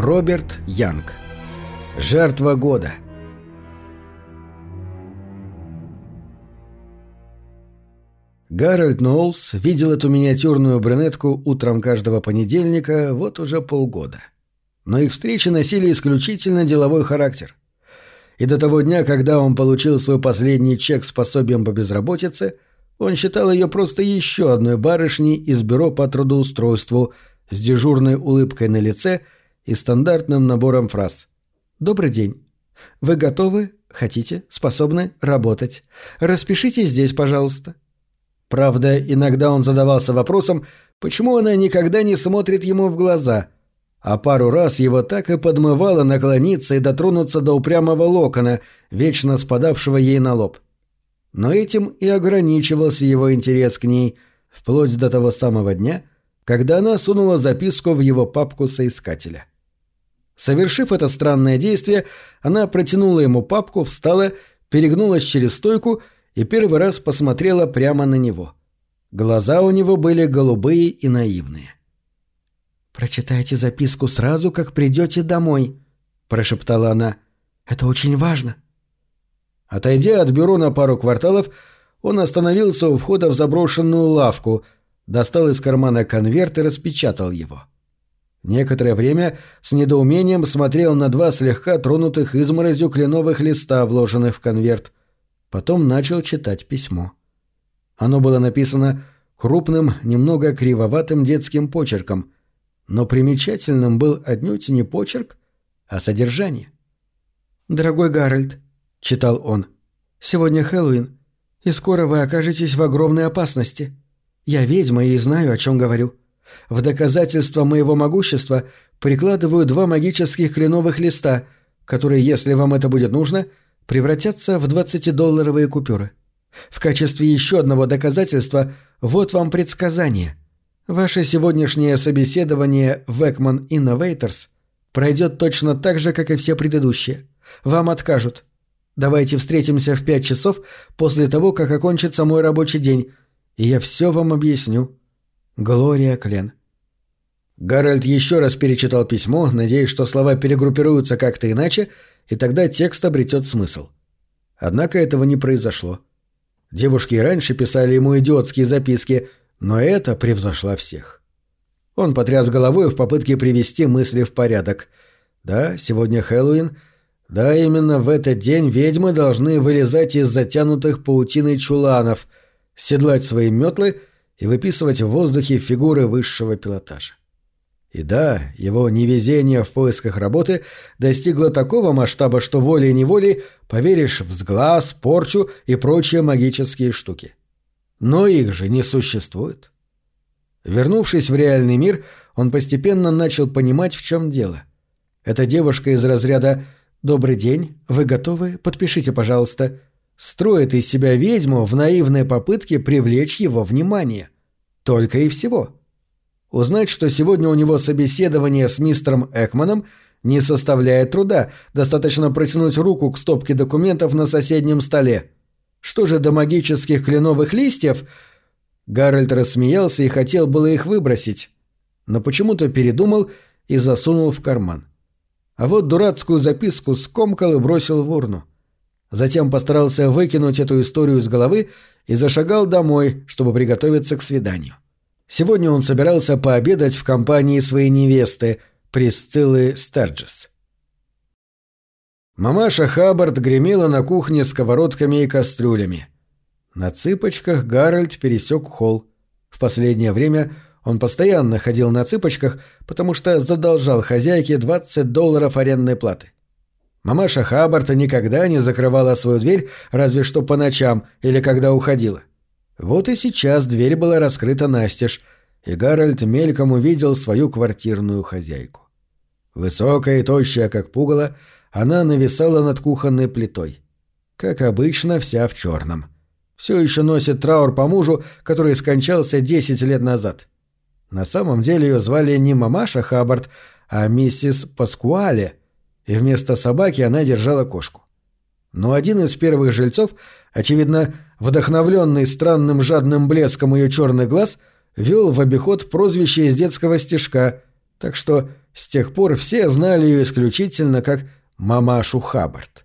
Роберт Янг. Жертва года. Гарольд Ноулс видел эту миниатюрную брюнетку утром каждого понедельника вот уже полгода. Но их встречи носили исключительно деловой характер. И до того дня, когда он получил свой последний чек с пособием по безработице, он считал ее просто еще одной барышней из бюро по трудоустройству с дежурной улыбкой на лице и стандартным набором фраз. «Добрый день. Вы готовы, хотите, способны работать? Распишитесь здесь, пожалуйста». Правда, иногда он задавался вопросом, почему она никогда не смотрит ему в глаза, а пару раз его так и подмывало наклониться и дотронуться до упрямого локона, вечно спадавшего ей на лоб. Но этим и ограничивался его интерес к ней, вплоть до того самого дня, когда она сунула записку в его папку соискателя. Совершив это странное действие, она протянула ему папку, встала, перегнулась через стойку и первый раз посмотрела прямо на него. Глаза у него были голубые и наивные. «Прочитайте записку сразу, как придете домой», — прошептала она. «Это очень важно». Отойдя от бюро на пару кварталов, он остановился у входа в заброшенную лавку, достал из кармана конверт и распечатал его. Некоторое время с недоумением смотрел на два слегка тронутых изморозью кленовых листа, вложенных в конверт — Потом начал читать письмо. Оно было написано крупным, немного кривоватым детским почерком, но примечательным был отнюдь не почерк, а содержание. «Дорогой Гарольд», — читал он, — «сегодня Хэллоуин, и скоро вы окажетесь в огромной опасности. Я ведьма и знаю, о чем говорю. В доказательство моего могущества прикладываю два магических кленовых листа, которые, если вам это будет нужно, — превратятся в 20-долларовые купюры. В качестве еще одного доказательства вот вам предсказание. Ваше сегодняшнее собеседование в Ekman Innovators пройдет точно так же, как и все предыдущие. Вам откажут. Давайте встретимся в пять часов после того, как окончится мой рабочий день, и я все вам объясню. Глория Клен. Гарольд еще раз перечитал письмо, надеясь, что слова перегруппируются как-то иначе, и тогда текст обретет смысл. Однако этого не произошло. Девушки и раньше писали ему идиотские записки, но это превзошла всех. Он потряс головой в попытке привести мысли в порядок. Да, сегодня Хэллоуин. Да, именно в этот день ведьмы должны вылезать из затянутых паутиной чуланов, седлать свои метлы и выписывать в воздухе фигуры высшего пилотажа. И да, его невезение в поисках работы достигло такого масштаба, что волей-неволей поверишь в сглаз, порчу и прочие магические штуки. Но их же не существует. Вернувшись в реальный мир, он постепенно начал понимать, в чем дело. Эта девушка из разряда «Добрый день, вы готовы? Подпишите, пожалуйста», строит из себя ведьму в наивной попытке привлечь его внимание. Только и всего. — Узнать, что сегодня у него собеседование с мистером Экманом, не составляет труда, достаточно протянуть руку к стопке документов на соседнем столе. Что же до магических кленовых листьев? Гарольд рассмеялся и хотел было их выбросить, но почему-то передумал и засунул в карман. А вот дурацкую записку скомкал и бросил в урну. Затем постарался выкинуть эту историю из головы и зашагал домой, чтобы приготовиться к свиданию. Сегодня он собирался пообедать в компании своей невесты, Присциллы Стерджес. Мамаша Хаббард гремела на кухне сковородками и кастрюлями. На цыпочках Гарольд пересек холл. В последнее время он постоянно ходил на цыпочках, потому что задолжал хозяйке 20 долларов арендной платы. Мамаша Хаббард никогда не закрывала свою дверь, разве что по ночам или когда уходила. Вот и сейчас дверь была раскрыта настежь, и Гарольд мельком увидел свою квартирную хозяйку. Высокая и тощая, как пугало, она нависала над кухонной плитой. Как обычно, вся в черном. Все еще носит траур по мужу, который скончался десять лет назад. На самом деле ее звали не мамаша Хаббард, а миссис Паскуале, и вместо собаки она держала кошку. Но один из первых жильцов, очевидно, вдохновленный странным жадным блеском ее черных глаз, вел в обиход прозвище из детского стишка, так что С тех пор все знали ее исключительно как мамашу Хаббард.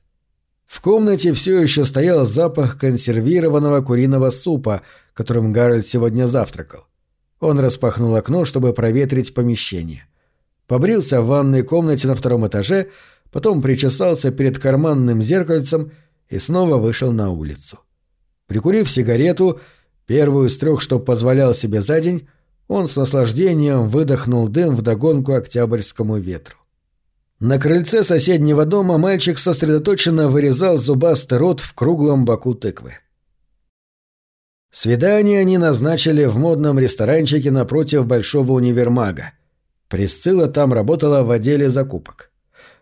В комнате все еще стоял запах консервированного куриного супа, которым Гарольд сегодня завтракал. Он распахнул окно, чтобы проветрить помещение. Побрился в ванной комнате на втором этаже, потом причесался перед карманным зеркальцем и снова вышел на улицу. Прикурив сигарету, первую из трех, что позволял себе за день, он с наслаждением выдохнул дым вдогонку октябрьскому ветру. На крыльце соседнего дома мальчик сосредоточенно вырезал зубастый рот в круглом боку тыквы. Свидание они назначили в модном ресторанчике напротив большого универмага. Присцилла там работала в отделе закупок.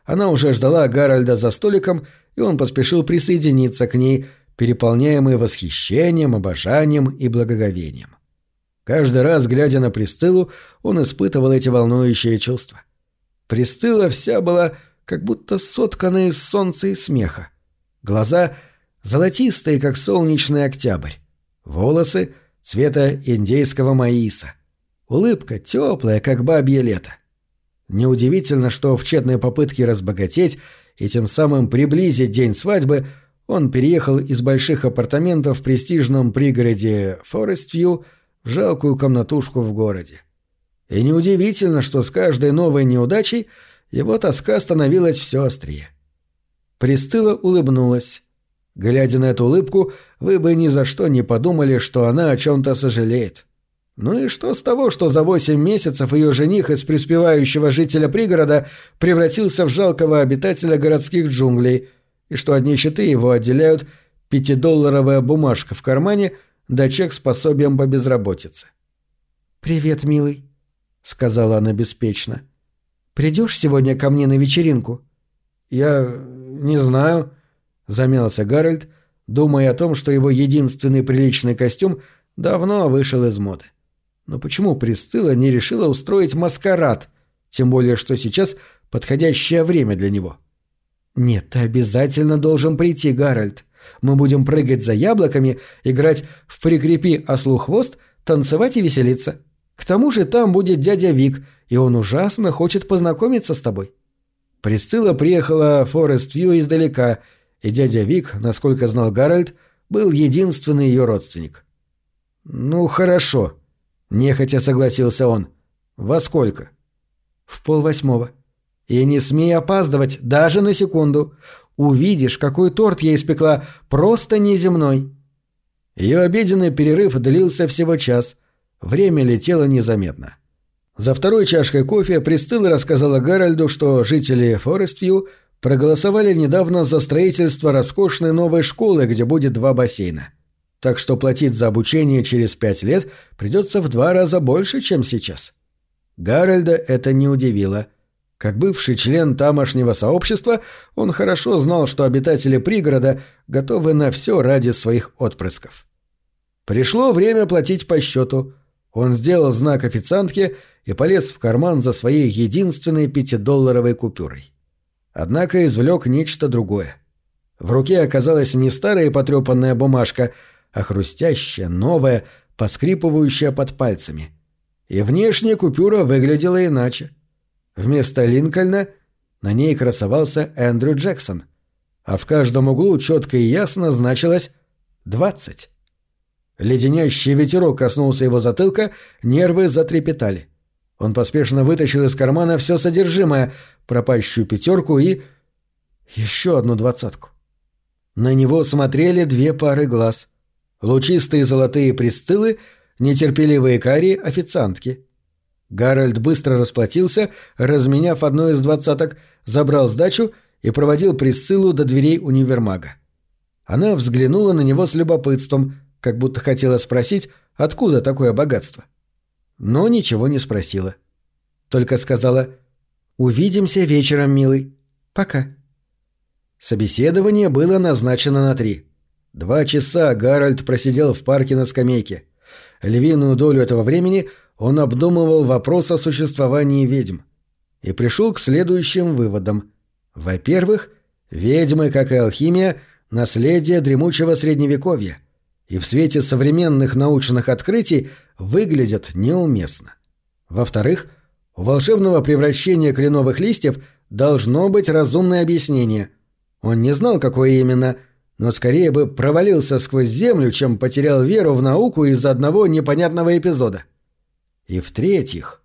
Она уже ждала Гарольда за столиком, и он поспешил присоединиться к ней, переполняемый восхищением, обожанием и благоговением. Каждый раз, глядя на Присциллу, он испытывал эти волнующие чувства. Присцилла вся была как будто соткана из солнца и смеха. Глаза золотистые, как солнечный октябрь. Волосы цвета индейского маиса. Улыбка теплая, как бабье лето. Неудивительно, что в тщетной попытке разбогатеть и тем самым приблизить день свадьбы он переехал из больших апартаментов в престижном пригороде Форествью в жалкую комнатушку в городе. И неудивительно, что с каждой новой неудачей его тоска становилась все острее. Престыла улыбнулась. Глядя на эту улыбку, вы бы ни за что не подумали, что она о чем-то сожалеет. Ну и что с того, что за восемь месяцев ее жених из преуспевающего жителя пригорода превратился в жалкого обитателя городских джунглей, и что от нищеты его отделяют пятидолларовая бумажка в кармане да чек с пособием по безработице. «Привет, милый», — сказала она беспечно. «Придешь сегодня ко мне на вечеринку?» «Я не знаю», — замялся Гарольд, думая о том, что его единственный приличный костюм давно вышел из моды. Но почему Присцилла не решила устроить маскарад, тем более что сейчас подходящее время для него? «Нет, ты обязательно должен прийти, Гарольд. Мы будем прыгать за яблоками, играть в «прикрепи ослу хвост», танцевать и веселиться. К тому же там будет дядя Вик, и он ужасно хочет познакомиться с тобой». Присцилла приехала в Форест-Вью издалека, и дядя Вик, насколько знал Гарольд, был единственный ее родственник. «Ну, хорошо», — нехотя согласился он. «Во сколько?» «В полвосьмого. И не смей опаздывать, даже на секунду. Увидишь, какой торт я испекла, просто неземной». Ее обеденный перерыв длился всего час. Время летело незаметно. За второй чашкой кофе Присцилла рассказала Гарольду, что жители Форествью проголосовали недавно за строительство роскошной новой школы, где будет два бассейна. Так что платить за обучение через пять лет придется в два раза больше, чем сейчас. Гарольда это не удивило. Как бывший член тамошнего сообщества, он хорошо знал, что обитатели пригорода готовы на все ради своих отпрысков. Пришло время платить по счету. Он сделал знак официантке и полез в карман за своей единственной пятидолларовой купюрой. Однако извлек нечто другое. В руке оказалась не старая потрепанная бумажка, а хрустящая, новая, поскрипывающая под пальцами. И внешне купюра выглядела иначе. Вместо Линкольна на ней красовался Эндрю Джексон, а в каждом углу четко и ясно значилось «двадцать». Леденящий ветерок коснулся его затылка, нервы затрепетали. Он поспешно вытащил из кармана все содержимое, пропащую пятерку и... еще одну двадцатку. На него смотрели две пары глаз. Лучистые золотые присциллы, нетерпеливые кари официантки. Гарольд быстро расплатился, разменяв одну из двадцаток, забрал сдачу и проводил Присциллу до дверей универмага. Она взглянула на него с любопытством, как будто хотела спросить, откуда такое богатство. Но ничего не спросила. Только сказала «Увидимся вечером, милый. Пока». Собеседование было назначено на три. Два часа Гарольд просидел в парке на скамейке. Львиную долю этого времени – он обдумывал вопрос о существовании ведьм и пришел к следующим выводам. Во-первых, ведьмы, как и алхимия, наследие дремучего средневековья, и в свете современных научных открытий выглядят неуместно. Во-вторых, У волшебного превращения кленовых листьев должно быть разумное объяснение. Он не знал, какое именно, но скорее бы провалился сквозь землю, чем потерял веру в науку из-за одного непонятного эпизода. И в-третьих,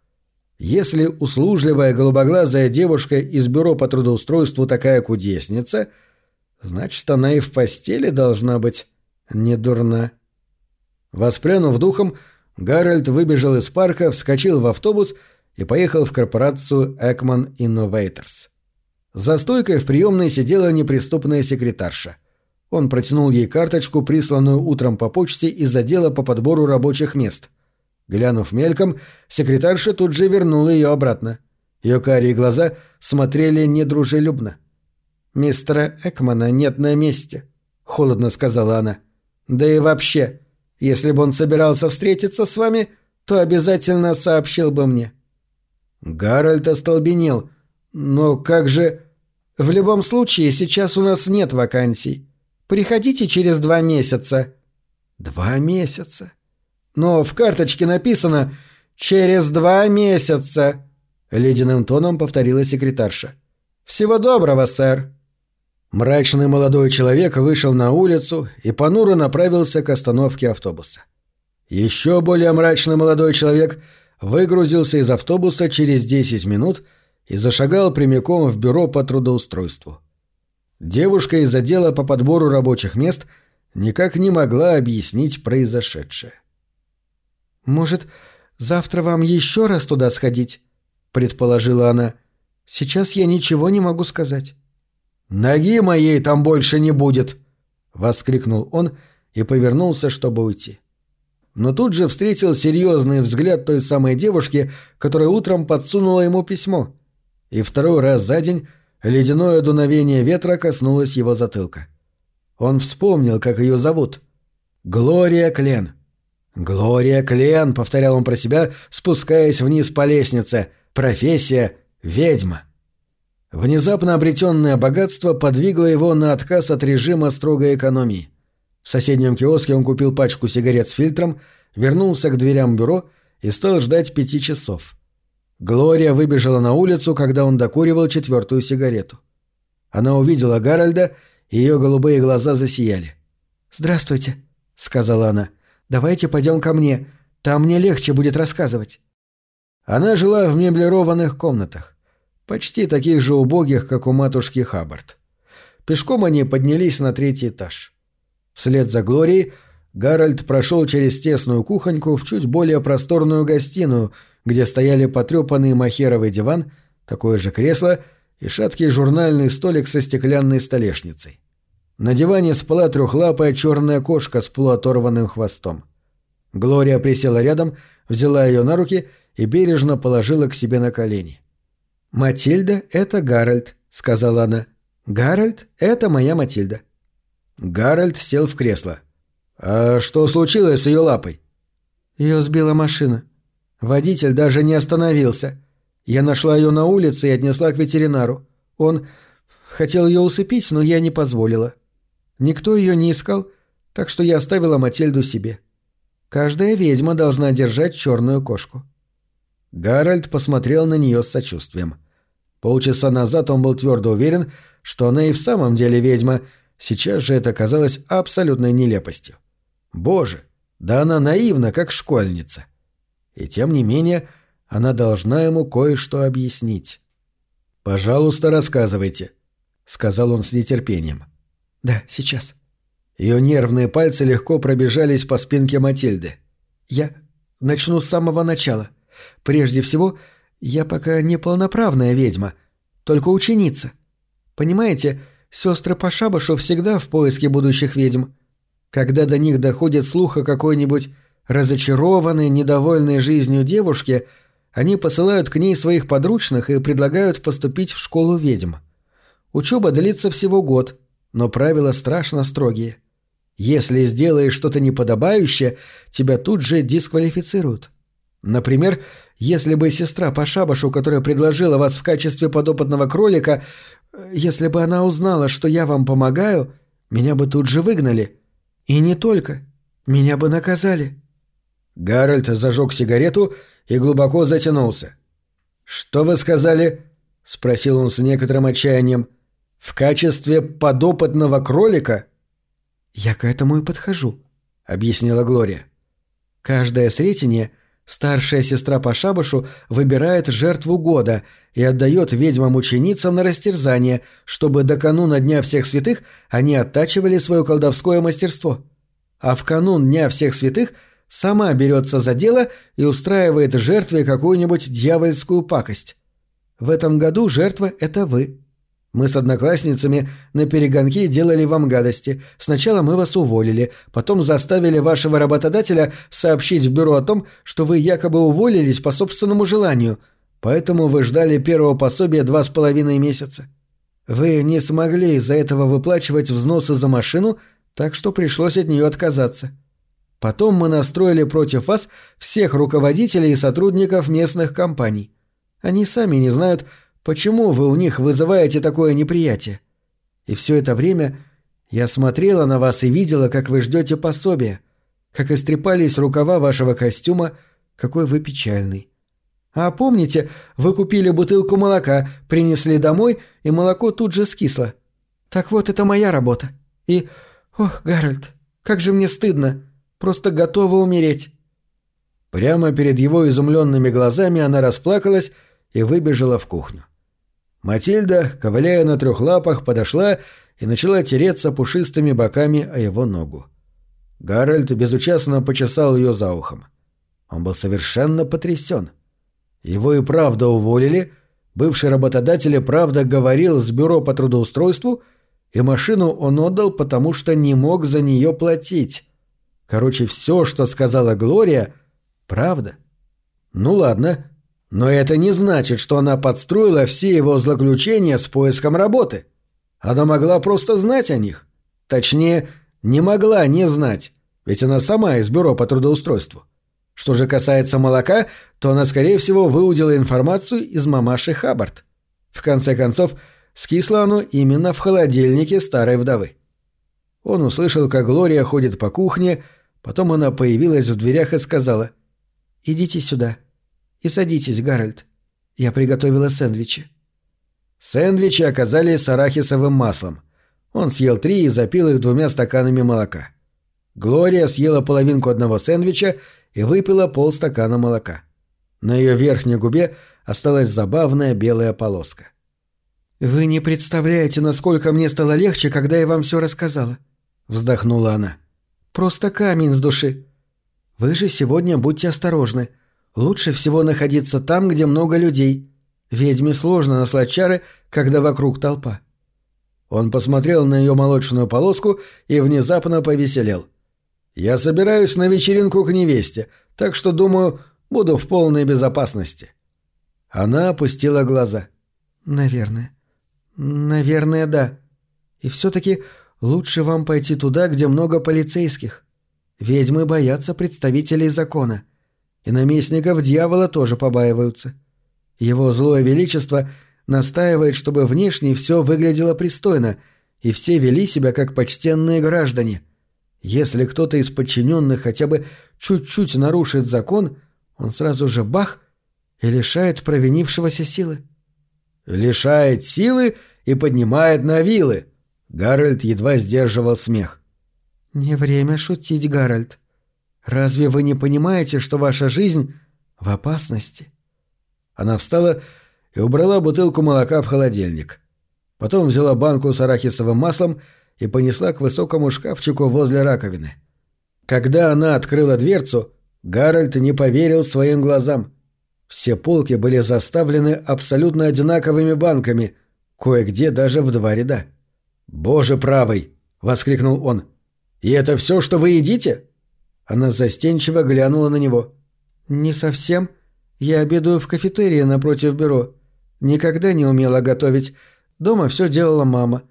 если услужливая голубоглазая девушка из бюро по трудоустройству такая кудесница, значит, она и в постели должна быть не дурна. Воспрянув духом, Гарольд выбежал из парка, вскочил в автобус и поехал в корпорацию Экман Innovators. За стойкой в приемной сидела неприступная секретарша. Он протянул ей карточку, присланную утром по почте из отдела по подбору рабочих мест. Глянув мельком, секретарша тут же вернула ее обратно. Ее карие глаза смотрели недружелюбно. «Мистера Экмана нет на месте», — холодно сказала она. «Да и вообще, если бы он собирался встретиться с вами, то обязательно сообщил бы мне». Гарольд остолбенел. «Но как же...» «В любом случае, сейчас у нас нет вакансий. Приходите через два месяца». «Два месяца?» «Но в карточке написано «через два месяца», — ледяным тоном повторила секретарша. «Всего доброго, сэр». Мрачный молодой человек вышел на улицу и понуро направился к остановке автобуса. Еще более мрачный молодой человек выгрузился из автобуса через 10 минут и зашагал прямиком в бюро по трудоустройству. Девушка из отдела по подбору рабочих мест никак не могла объяснить произошедшее. «Может, завтра вам еще раз туда сходить?» — предположила она. «Сейчас я ничего не могу сказать». «Ноги моей там больше не будет!» — воскликнул он и повернулся, чтобы уйти. Но тут же встретил серьезный взгляд той самой девушки, которая утром подсунула ему письмо. И второй раз за день ледяное дуновение ветра коснулось его затылка. Он вспомнил, как ее зовут. Глория Клен. «Глория Клен», — повторял он про себя, спускаясь вниз по лестнице. «Профессия — ведьма». Внезапно обретенное богатство подвигло его на отказ от режима строгой экономии. В соседнем киоске он купил пачку сигарет с фильтром, вернулся к дверям бюро и стал ждать пяти часов. Глория выбежала на улицу, когда он докуривал четвертую сигарету. Она увидела Гарольда, и ее голубые глаза засияли. «Здравствуйте», — сказала она. «Давайте пойдем ко мне. Там мне легче будет рассказывать». Она жила в меблированных комнатах почти таких же убогих, как у матушки Хаббард. Пешком они поднялись на третий этаж. Вслед за Глорией Гарольд прошел через тесную кухоньку в чуть более просторную гостиную, где стояли потрепанный махеровый диван, такое же кресло и шаткий журнальный столик со стеклянной столешницей. На диване спала трехлапая черная кошка с полуоторванным хвостом. Глория присела рядом, взяла ее на руки и бережно положила к себе на колени. «Матильда — это Гарольд», — сказала она. «Гарольд — это моя Матильда». Гарольд сел в кресло. «А что случилось с ее лапой?» Ее сбила машина. Водитель даже не остановился. Я нашла ее на улице и отнесла к ветеринару. Он хотел ее усыпить, но я не позволила. Никто ее не искал, так что я оставила Матильду себе. Каждая ведьма должна держать черную кошку. Гарольд посмотрел на нее с сочувствием. Полчаса назад он был твердо уверен, что она и в самом деле ведьма, сейчас же это казалось абсолютной нелепостью. Боже, да она наивна, как школьница. И тем не менее, она должна ему кое-что объяснить. «Пожалуйста, рассказывайте», — сказал он с нетерпением. «Да, сейчас». Ее нервные пальцы легко пробежались по спинке Матильды. «Я начну с самого начала. Прежде всего, я пока не полноправная ведьма, только ученица. Понимаете, сестры по шабашу всегда в поиске будущих ведьм. Когда до них доходит слух о какой-нибудь разочарованной, недовольной жизнью девушке, они посылают к ней своих подручных и предлагают поступить в школу ведьм. Учеба длится всего год, но правила страшно строгие. Если сделаешь что-то неподобающее, тебя тут же дисквалифицируют. Например, если бы сестра по шабашу, которая предложила вас в качестве подопытного кролика, если бы она узнала, что я вам помогаю, меня бы тут же выгнали. И не только. Меня бы наказали». Гарольд зажег сигарету и глубоко затянулся. «Что вы сказали?» — спросил он с некоторым отчаянием. «В качестве подопытного кролика?» «Я к этому и подхожу», — объяснила Глория. «Каждое сретение старшая сестра по шабашу выбирает жертву года и отдает ведьмам-ученицам на растерзание, чтобы до кануна Дня Всех Святых они оттачивали свое колдовское мастерство. А в канун Дня Всех Святых сама берется за дело и устраивает жертве какую-нибудь дьявольскую пакость. В этом году жертва — это вы. Мы с одноклассницами на перегонки делали вам гадости. Сначала мы вас уволили, потом заставили вашего работодателя сообщить в бюро о том, что вы якобы уволились по собственному желанию, поэтому вы ждали первого пособия два с половиной месяца. Вы не смогли из-за этого выплачивать взносы за машину, так что пришлось от нее отказаться. Потом мы настроили против вас всех руководителей и сотрудников местных компаний. Они сами не знают, почему вы у них вызываете такое неприятие. И все это время я смотрела на вас и видела, как вы ждете пособия, как истрепались рукава вашего костюма, какой вы печальный. А помните, вы купили бутылку молока, принесли домой, и молоко тут же скисло. Так вот, это моя работа. И... Ох, Гарольд, как же мне стыдно. Просто готова умереть». Прямо перед его изумленными глазами она расплакалась и выбежала в кухню. Матильда, ковыляя на трех лапах, подошла и начала тереться пушистыми боками о его ногу. Гарольд безучастно почесал ее за ухом. Он был совершенно потрясен. Его и правда уволили, бывший работодатель и правда говорил с бюро по трудоустройству, и машину он отдал, потому что не мог за нее платить. Короче, все, что сказала Глория, правда. Ну ладно, но это не значит, что она подстроила все его злоключения с поиском работы. Она могла просто знать о них. Точнее, не могла не знать, ведь она сама из бюро по трудоустройству. Что же касается молока, то она, скорее всего, выудила информацию из мамаши Хаббард. В конце концов, скисло оно именно в холодильнике старой вдовы. Он услышал, как Глория ходит по кухне, Потом она появилась в дверях и сказала «Идите сюда и садитесь, Гарольд. Я приготовила сэндвичи». Сэндвичи оказались с арахисовым маслом. Он съел три и запил их двумя стаканами молока. Глория съела половинку одного сэндвича и выпила полстакана молока. На ее верхней губе осталась забавная белая полоска. «Вы не представляете, насколько мне стало легче, когда я вам все рассказала», — вздохнула она. — Просто камень с души. Вы же сегодня будьте осторожны. Лучше всего находиться там, где много людей. Ведьме сложно наслать чары, когда вокруг толпа. Он посмотрел на ее молочную полоску и внезапно повеселел. «Я собираюсь на вечеринку к невесте, так что, думаю, буду в полной безопасности». Она опустила глаза. «Наверное. Наверное, да. И все-таки Лучше вам пойти туда, где много полицейских. Ведьмы боятся представителей закона. И наместников дьявола тоже побаиваются. Его злое величество настаивает, чтобы внешне все выглядело пристойно, и все вели себя как почтенные граждане. Если кто-то из подчиненных хотя бы чуть-чуть нарушит закон, он сразу же бах и лишает провинившегося силы. «Лишает силы и поднимает на вилы», Гарольд едва сдерживал смех. «Не время шутить, Гарольд. Разве вы не понимаете, что ваша жизнь в опасности?» Она встала и убрала бутылку молока в холодильник. Потом взяла банку с арахисовым маслом и понесла к высокому шкафчику возле раковины. Когда она открыла дверцу, Гарольд не поверил своим глазам. Все полки были заставлены абсолютно одинаковыми банками, кое-где даже в два ряда. «Боже правый!» — воскликнул он. «И это все, что вы едите?» Она застенчиво глянула на него. «Не совсем. Я обедаю в кафетерии напротив бюро. Никогда не умела готовить. Дома все делала мама.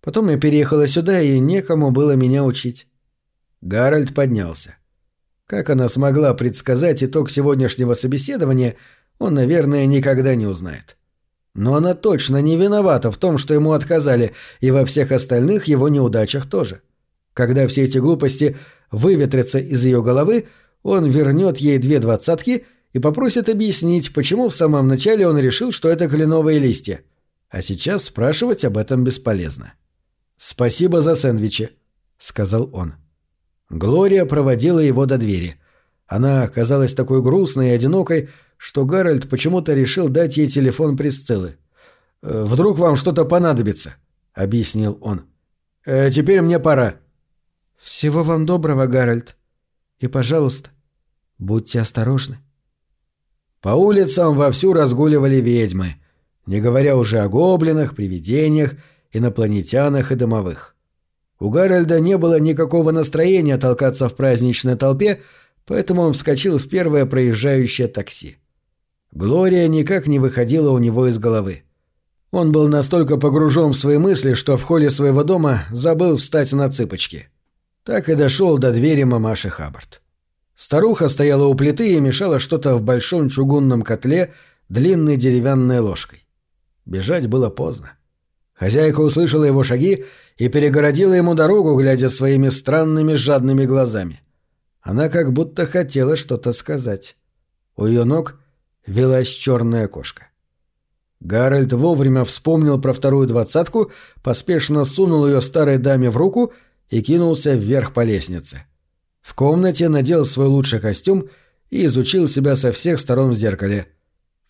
Потом я переехала сюда, и некому было меня учить». Гарольд поднялся. Как она смогла предсказать итог сегодняшнего собеседования, он, наверное, никогда не узнает. Но она точно не виновата в том, что ему отказали, и во всех остальных его неудачах тоже. Когда все эти глупости выветрятся из ее головы, он вернет ей две двадцатки и попросит объяснить, почему в самом начале он решил, что это кленовые листья. А сейчас спрашивать об этом бесполезно. «Спасибо за сэндвичи», — сказал он. Глория проводила его до двери. Она оказалась такой грустной и одинокой, что Гарольд почему-то решил дать ей телефон Присциллы. «Э, «Вдруг вам что-то понадобится», — объяснил он. «Э, «Теперь мне пора». «Всего вам доброго, Гарольд. И, пожалуйста, будьте осторожны». По улицам вовсю разгуливали ведьмы, не говоря уже о гоблинах, привидениях, инопланетянах и домовых. У Гарольда не было никакого настроения толкаться в праздничной толпе, поэтому он вскочил в первое проезжающее такси. Глория никак не выходила у него из головы. Он был настолько погружен в свои мысли, что в холле своего дома забыл встать на цыпочки. Так и дошел до двери мамаши Хаббард. Старуха стояла у плиты и мешала что-то в большом чугунном котле длинной деревянной ложкой. Бежать было поздно. Хозяйка услышала его шаги и перегородила ему дорогу, глядя своими странными жадными глазами. Она как будто хотела что-то сказать. У ее ног велась черная кошка. Гарольд вовремя вспомнил про вторую двадцатку, поспешно сунул ее старой даме в руку и кинулся вверх по лестнице. В комнате надел свой лучший костюм и изучил себя со всех сторон в зеркале.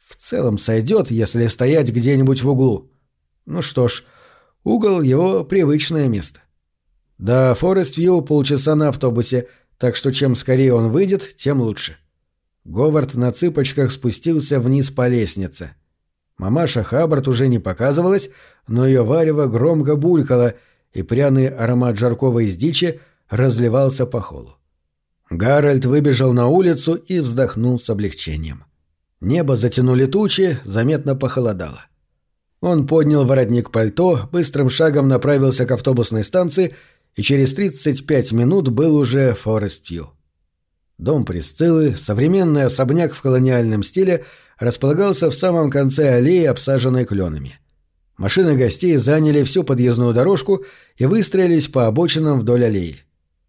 В целом сойдет, если стоять где-нибудь в углу. Ну что ж, угол — его привычное место. До Форест-Вью полчаса на автобусе, так что чем скорее он выйдет, тем лучше. Говард на цыпочках спустился вниз по лестнице. Мамаша Хаббард уже не показывалась, но ее варево громко булькало, и пряный аромат жаркого из дичи разливался по холу. Гарольд выбежал на улицу и вздохнул с облегчением. Небо затянули тучи, заметно похолодало. Он поднял воротник пальто, быстрым шагом направился к автобусной станции и через 35 минут был уже в Форест-Вью. Дом Присциллы, современный особняк в колониальном стиле, располагался в самом конце аллеи, обсаженной кленами. Машины гостей заняли всю подъездную дорожку и выстроились по обочинам вдоль аллеи.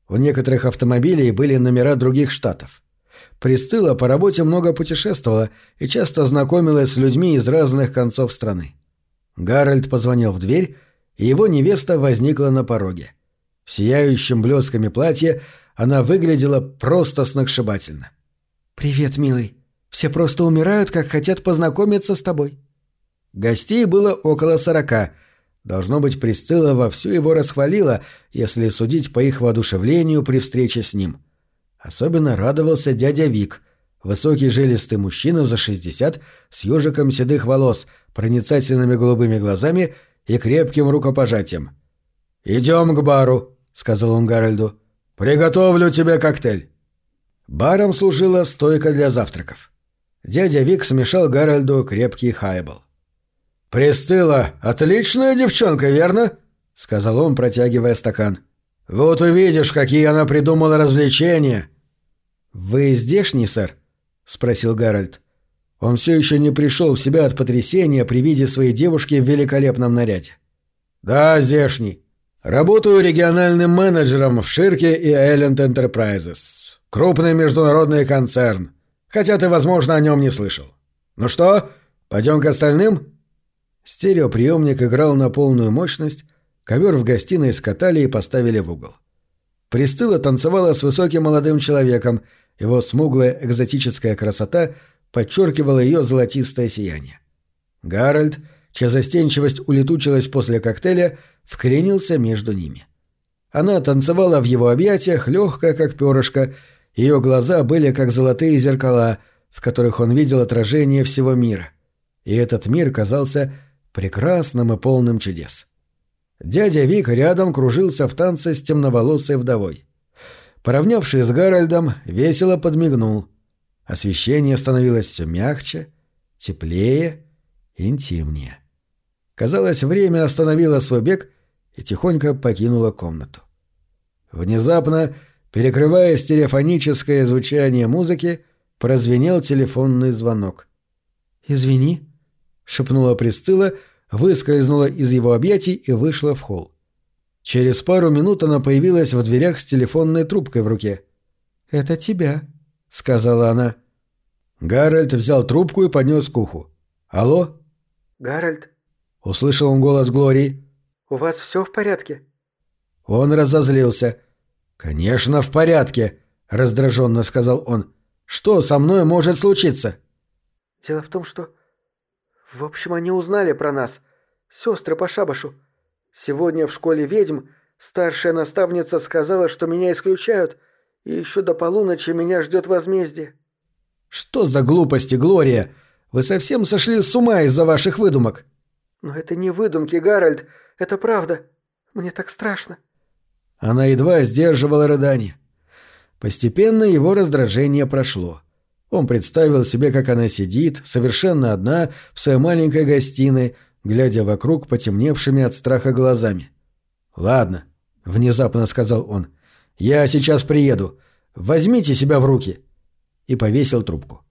У некоторых автомобилей были номера других штатов. Присцилла по работе много путешествовала и часто знакомилась с людьми из разных концов страны. Гарольд позвонил в дверь, и его невеста возникла на пороге. В сияющем блесками платье она выглядела просто сногсшибательно. «Привет, милый. Все просто умирают, как хотят познакомиться с тобой». Гостей было около сорока. Должно быть, Присцилла вовсю его расхвалила, если судить по их воодушевлению при встрече с ним. Особенно радовался дядя Вик, высокий жилистый мужчина за шестьдесят с ежиком седых волос — проницательными голубыми глазами и крепким рукопожатием. «Идем к бару», — сказал он Гарольду. «Приготовлю тебе коктейль». Баром служила стойка для завтраков. Дядя Вик смешал Гарольду крепкий хайбол. «Присцилла, отличная девчонка, верно?» — сказал он, протягивая стакан. «Вот увидишь, какие она придумала развлечения». «Вы здешний, сэр?» — спросил Гарольд. Он все еще не пришел в себя от потрясения при виде своей девушки в великолепном наряде. «Да, здешний. Работаю региональным менеджером в Ширке и Элленд Enterprises. Крупный международный концерн. Хотя ты, возможно, о нем не слышал. Ну что, пойдем к остальным?» Стереоприемник играл на полную мощность, ковер в гостиной скатали и поставили в угол. Присцилла танцевала с высоким молодым человеком, его смуглая экзотическая красота — подчеркивало ее золотистое сияние. Гарольд, чья застенчивость улетучилась после коктейля, вклинился между ними. Она танцевала в его объятиях, легкая, как перышко, ее глаза были как золотые зеркала, в которых он видел отражение всего мира. И этот мир казался прекрасным и полным чудес. Дядя Вик рядом кружился в танце с темноволосой вдовой. Поравнявшись с Гарольдом, весело подмигнул — Освещение становилось все мягче, теплее, интимнее. Казалось, время остановило свой бег и тихонько покинуло комнату. Внезапно, перекрывая стереофоническое звучание музыки, прозвенел телефонный звонок. «Извини», — шепнула Присцилла, выскользнула из его объятий и вышла в холл. Через пару минут она появилась в дверях с телефонной трубкой в руке. «Это тебя», сказала она. Гарольд взял трубку и поднес к уху. «Алло?» «Гарольд?» — услышал он голос Глории. «У вас все в порядке?» Он разозлился. «Конечно, в порядке», — раздраженно сказал он. «Что со мной может случиться?» «Дело в том, что... В общем, они узнали про нас. Сестры по шабашу. Сегодня в школе ведьм старшая наставница сказала, что меня исключают, и еще до полуночи меня ждет возмездие». «Что за глупости, Глория? Вы совсем сошли с ума из-за ваших выдумок». «Но это не выдумки, Гарольд. Это правда. Мне так страшно». Она едва сдерживала рыдание. Постепенно его раздражение прошло. Он представил себе, как она сидит, совершенно одна, в своей маленькой гостиной, глядя вокруг потемневшими от страха глазами. «Ладно», — внезапно сказал он, — «я сейчас приеду. Возьмите себя в руки». И повесил трубку.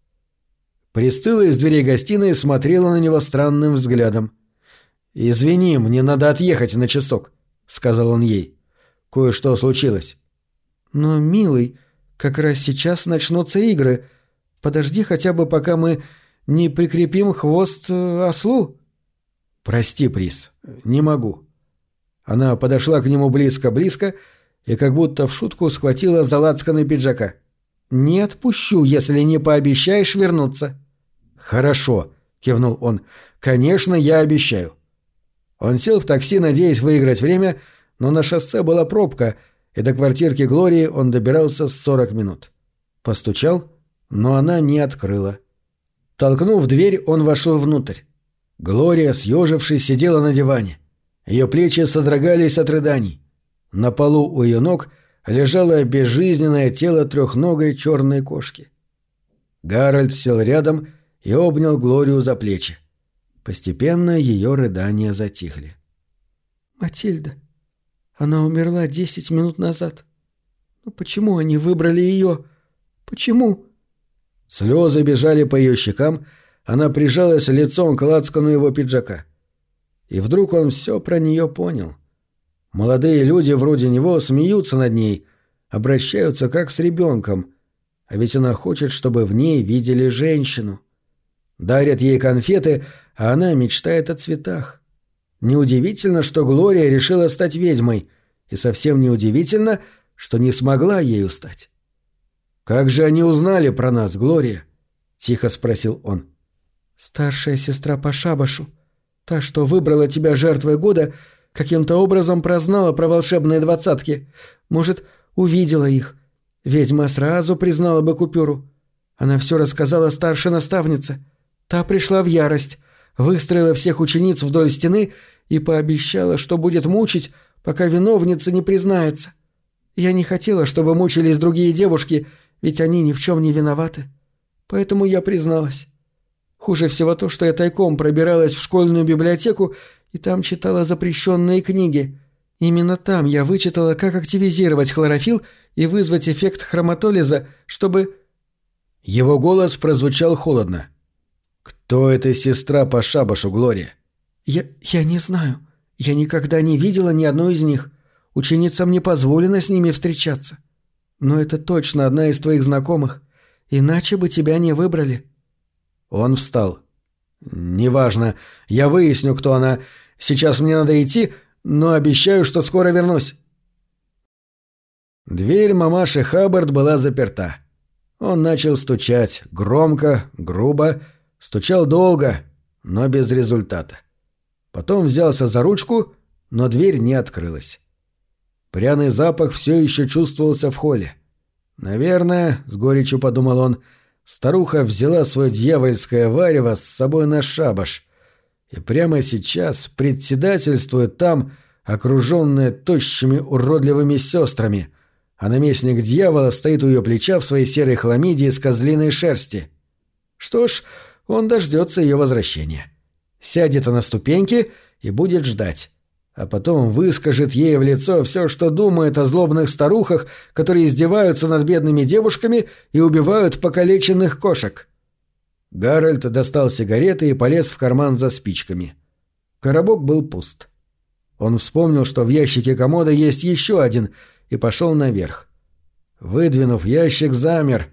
Присцилла из дверей гостиной смотрела на него странным взглядом. «Извини, мне надо отъехать на часок», — сказал он ей. «Кое-что случилось». «Но, милый, как раз сейчас начнутся игры. Подожди хотя бы, пока мы не прикрепим хвост э, ослу». «Прости, Прис, не могу». Она подошла к нему близко-близко и как будто в шутку схватила за лацканы пиджака. «Не отпущу, если не пообещаешь вернуться». «Хорошо», — кивнул он. «Конечно, я обещаю». Он сел в такси, надеясь выиграть время, но на шоссе была пробка, и до квартирки Глории он добирался с сорок минут. Постучал, но она не открыла. Толкнув дверь, он вошел внутрь. Глория, съежившись, сидела на диване. Ее плечи содрогались от рыданий. На полу у ее ног лежало безжизненное тело трехногой черной кошки. Гарольд сел рядом и обнял Глорию за плечи. Постепенно ее рыдания затихли. «Матильда, она умерла десять минут назад. Но почему они выбрали ее? Почему?» Слезы бежали по ее щекам, она прижалась лицом к лацкану его пиджака. И вдруг он все про нее понял. Молодые люди вроде него смеются над ней, обращаются как с ребенком, а ведь она хочет, чтобы в ней видели женщину. Дарят ей конфеты, а она мечтает о цветах. Неудивительно, что Глория решила стать ведьмой, и совсем неудивительно, что не смогла ею стать. «Как же они узнали про нас, Глория?» — тихо спросил он. «Старшая сестра по шабашу, та, что выбрала тебя жертвой года, каким-то образом прознала про волшебные двадцатки. Может, увидела их. Ведьма сразу признала бы купюру. Она все рассказала старшей наставнице. Та пришла в ярость, выстроила всех учениц вдоль стены и пообещала, что будет мучить, пока виновница не признается. Я не хотела, чтобы мучились другие девушки, ведь они ни в чем не виноваты. Поэтому я призналась. Хуже всего то, что я тайком пробиралась в школьную библиотеку и там читала запрещенные книги. Именно там я вычитала, как активизировать хлорофилл и вызвать эффект хроматолиза, чтобы... Его голос прозвучал холодно. «Кто эта сестра по шабашу, Глория?» «Я... я не знаю. Я никогда не видела ни одной из них. Ученицам не позволено с ними встречаться. Но это точно одна из твоих знакомых. Иначе бы тебя не выбрали». Он встал. «Неважно. Я выясню, кто она. Сейчас мне надо идти, но обещаю, что скоро вернусь». Дверь мамаши Хаббард была заперта. Он начал стучать, громко, грубо, стучал долго, но без результата. Потом взялся за ручку, но дверь не открылась. Пряный запах все еще чувствовался в холле. «Наверное», — с горечью подумал он, — старуха взяла свое дьявольское варево с собой на шабаш и прямо сейчас председательствует там, окруженная тощими уродливыми сестрами, а наместник дьявола стоит у ее плеча в своей серой хламиде из козлиной шерсти. Что ж, он дождется ее возвращения. Сядет на ступеньки и будет ждать. А потом выскажет ей в лицо все, что думает о злобных старухах, которые издеваются над бедными девушками и убивают покалеченных кошек. Гарольд достал сигареты и полез в карман за спичками. Коробок был пуст. Он вспомнил, что в ящике комода есть еще один, и пошел наверх. Выдвинув ящик, замер.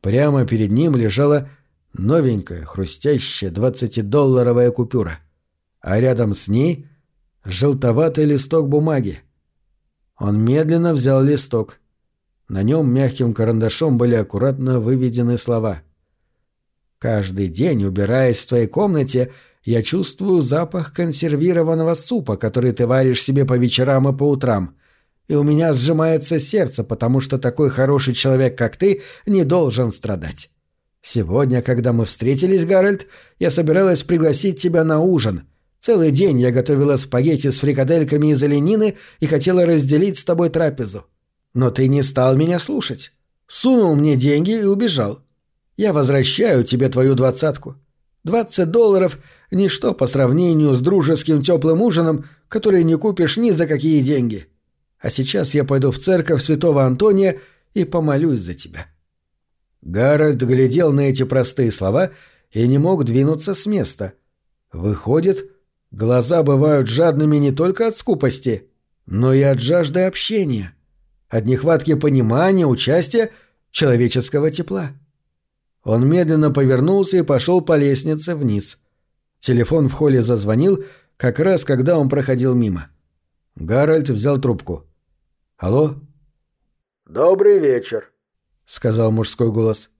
Прямо перед ним лежала Новенькая, хрустящая, двадцатидолларовая купюра. А рядом с ней желтоватый листок бумаги. Он медленно взял листок. На нем мягким карандашом были аккуратно выведены слова. «Каждый день, убираясь в твоей комнате, я чувствую запах консервированного супа, который ты варишь себе по вечерам и по утрам. И у меня сжимается сердце, потому что такой хороший человек, как ты, не должен страдать. Сегодня, когда мы встретились, Гарольд, я собиралась пригласить тебя на ужин. Целый день я готовила спагетти с фрикадельками из оленины и хотела разделить с тобой трапезу. Но ты не стал меня слушать. Сунул мне деньги и убежал. Я возвращаю тебе твою двадцатку. Двадцать долларов — ничто по сравнению с дружеским теплым ужином, который не купишь ни за какие деньги. А сейчас я пойду в церковь святого Антония и помолюсь за тебя». Гарольд глядел на эти простые слова и не мог двинуться с места. Выходит, глаза бывают жадными не только от скупости, но и от жажды общения, от нехватки понимания, участия, человеческого тепла. Он медленно повернулся и пошел по лестнице вниз. Телефон в холле зазвонил, как раз когда он проходил мимо. Гарольд взял трубку. «Алло?» «Добрый вечер», — сказал мужской голос.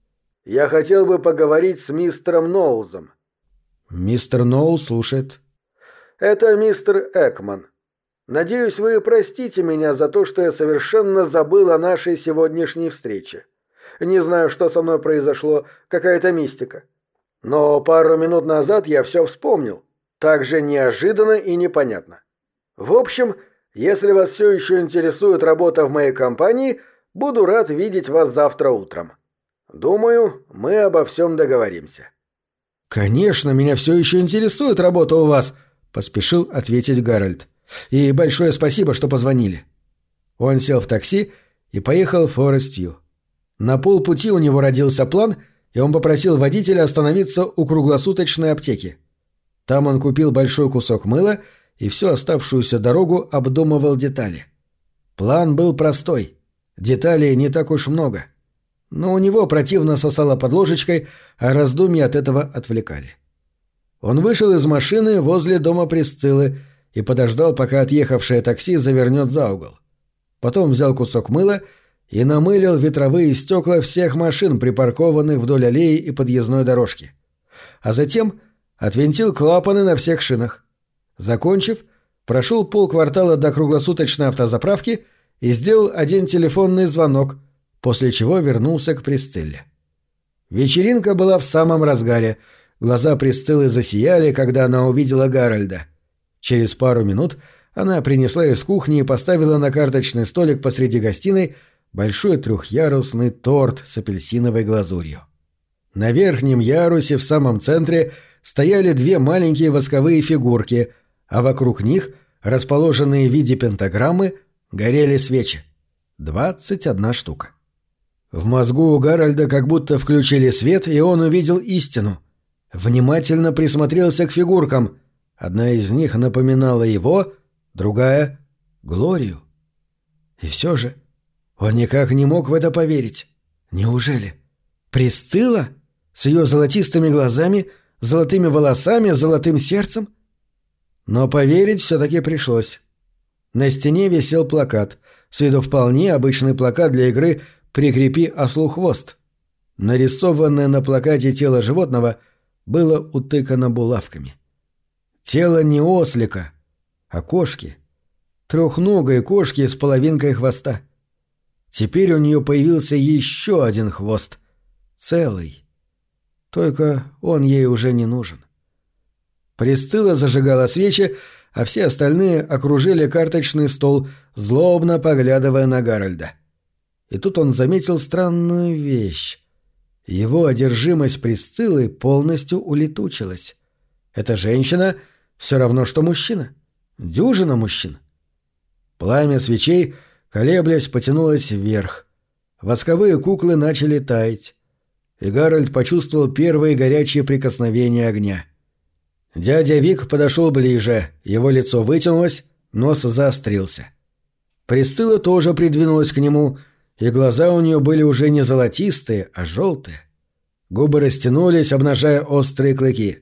«Я хотел бы поговорить с мистером Ноузом». «Мистер Ноул слушает». «Это мистер Экман. Надеюсь, вы простите меня за то, что я совершенно забыл о нашей сегодняшней встрече. Не знаю, что со мной произошло, какая-то мистика. Но пару минут назад я все вспомнил. Так же неожиданно и непонятно. В общем, если вас все еще интересует работа в моей компании, буду рад видеть вас завтра утром. Думаю, мы обо всем договоримся». «Конечно, меня все еще интересует работа у вас», — поспешил ответить Гарольд. «И большое спасибо, что позвонили». Он сел в такси и поехал в Форест-Ю. На полпути у него родился план, и он попросил водителя остановиться у круглосуточной аптеки. Там он купил большой кусок мыла и всю оставшуюся дорогу обдумывал детали. План был простой. Деталей не так уж много. Но у него противно сосало под ложечкой, а раздумья от этого отвлекали. Он вышел из машины возле дома Присциллы и подождал, пока отъехавшее такси завернет за угол. Потом взял кусок мыла и намылил ветровые стекла всех машин, припаркованных вдоль аллеи и подъездной дорожки. А затем отвинтил клапаны на всех шинах. Закончив, прошел полквартала до круглосуточной автозаправки и сделал один телефонный звонок, после чего вернулся к Присцилле. Вечеринка была в самом разгаре. Глаза Присциллы засияли, когда она увидела Гарольда. Через пару минут она принесла из кухни и поставила на карточный столик посреди гостиной большой трехъярусный торт с апельсиновой глазурью. На верхнем ярусе в самом центре стояли две маленькие восковые фигурки, а вокруг них, расположенные в виде пентаграммы, горели свечи. Двадцать одна штука. В мозгу у Гарольда как будто включили свет, и он увидел истину. Внимательно присмотрелся к фигуркам. Одна из них напоминала его, другая — Глорию. И все же он никак не мог в это поверить. Неужели? Присцилла? С ее золотистыми глазами, золотыми волосами, золотым сердцем? Но поверить все-таки пришлось. На стене висел плакат, с виду вполне обычный плакат для игры «Прикрепи ослу хвост». Нарисованное на плакате тело животного было утыкано булавками. Тело не ослика, а кошки. Трехногой кошки с половинкой хвоста. Теперь у нее появился еще один хвост. Целый. Только он ей уже не нужен. Присцилла зажигала свечи, а все остальные окружили карточный стол, злобно поглядывая на Гарольда. И тут он заметил странную вещь. Его одержимость Присциллы полностью улетучилась. Эта женщина все равно, что мужчина. Дюжина мужчин. Пламя свечей — колеблясь, потянулась вверх. Восковые куклы начали таять. И Гарольд почувствовал первые горячие прикосновения огня. Дядя Вик подошел ближе, его лицо вытянулось, нос заострился. Присцилла тоже придвинулась к нему, и глаза у нее были уже не золотистые, а желтые. Губы растянулись, обнажая острые клыки.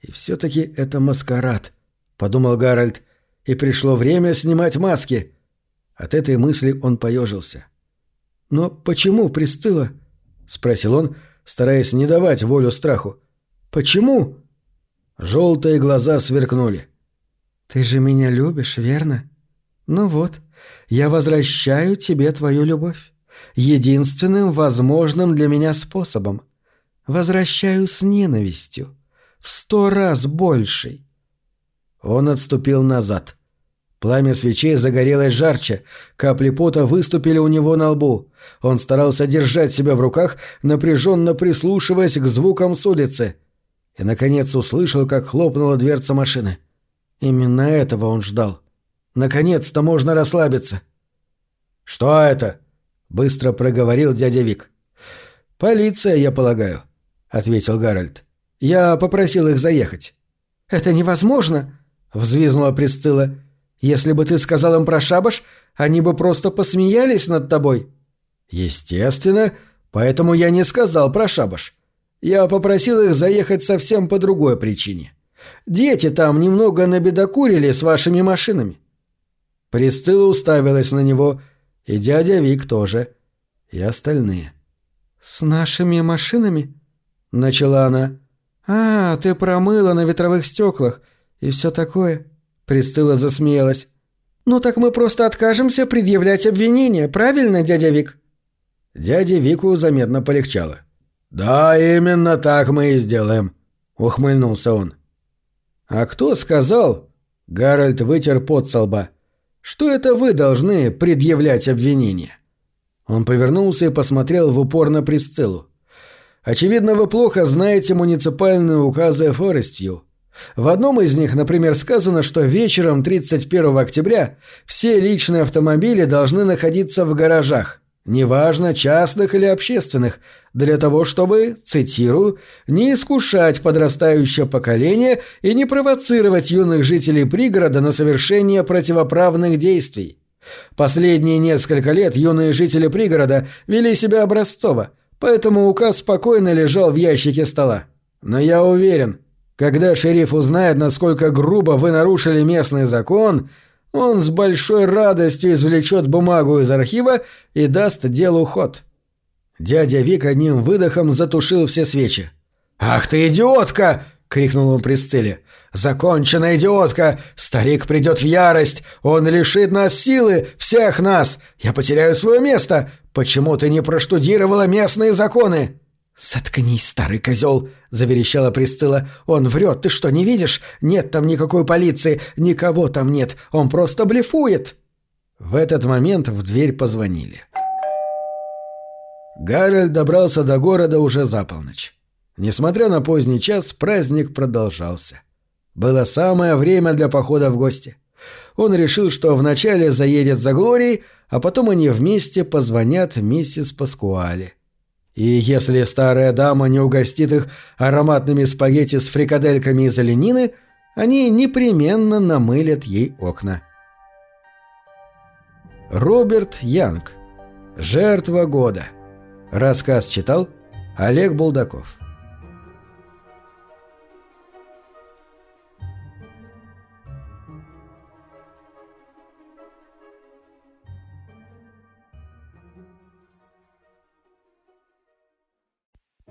«И все-таки это маскарад», — подумал Гарольд, — «и пришло время снимать маски». От этой мысли он поежился. «Но почему, Присцилла?» — спросил он, стараясь не давать волю страху. «Почему?» Желтые глаза сверкнули. «Ты же меня любишь, верно? Ну вот, я возвращаю тебе твою любовь. Единственным возможным для меня способом. Возвращаю с ненавистью. В сто раз большей». Он отступил назад. Пламя свечей загорелось жарче, капли пота выступили у него на лбу. Он старался держать себя в руках, напряженно прислушиваясь к звукам с улицы. И, наконец, услышал, как хлопнула дверца машины. Именно этого он ждал. Наконец-то можно расслабиться. «Что это?» — быстро проговорил дядя Вик. «Полиция, я полагаю», — ответил Гарольд. «Я попросил их заехать». «Это невозможно!» — взвизгнула Присцилла. Если бы ты сказал им про шабаш, они бы просто посмеялись над тобой». «Естественно, поэтому я не сказал про шабаш. Я попросил их заехать совсем по другой причине. Дети там немного набедокурили с вашими машинами». Присцилла уставилась на него, и дядя Вик тоже, и остальные. «С нашими машинами?» — начала она. «А, ты промыла на ветровых стеклах и все такое». Присцилла засмеялась. «Ну так мы просто откажемся предъявлять обвинения, правильно, дядя Вик?» Дяде Вику заметно полегчало. «Да, именно так мы и сделаем», — ухмыльнулся он. «А кто сказал?» — Гарольд вытер пот со лба. «Что это вы должны предъявлять обвинения?» Он повернулся и посмотрел в упор на Присциллу. «Очевидно, вы плохо знаете муниципальные указы Форестью. В одном из них, например, сказано, что вечером 31 октября все личные автомобили должны находиться в гаражах, неважно, частных или общественных, для того, чтобы, цитирую, не искушать подрастающее поколение и не провоцировать юных жителей пригорода на совершение противоправных действий. Последние несколько лет юные жители пригорода вели себя образцово, поэтому указ спокойно лежал в ящике стола. Но я уверен, когда шериф узнает, насколько грубо вы нарушили местный закон, он с большой радостью извлечет бумагу из архива и даст делу ход». Дядя Вик одним выдохом затушил все свечи. «Ах ты идиотка!» — крикнул он Присцилле. «Законченная идиотка! Старик придет в ярость! Он лишит нас силы! Всех нас! Я потеряю свое место! Почему ты не проштудировала местные законы?» «Заткнись, старый козел!» — заверещала Присцилла. «Он врет, ты что, не видишь? Нет там никакой полиции, никого там нет, он просто блефует!» В этот момент в дверь позвонили. Гарольд добрался до города уже за полночь. Несмотря на поздний час, праздник продолжался. Было самое время для похода в гости. Он решил, что вначале заедет за Глорией, а потом они вместе позвонят миссис Паскуале. И если старая дама не угостит их ароматными спагетти с фрикадельками из оленины, они непременно намылят ей окна. Роберт Янг. Жертва года. Рассказ читал Олег Булдаков.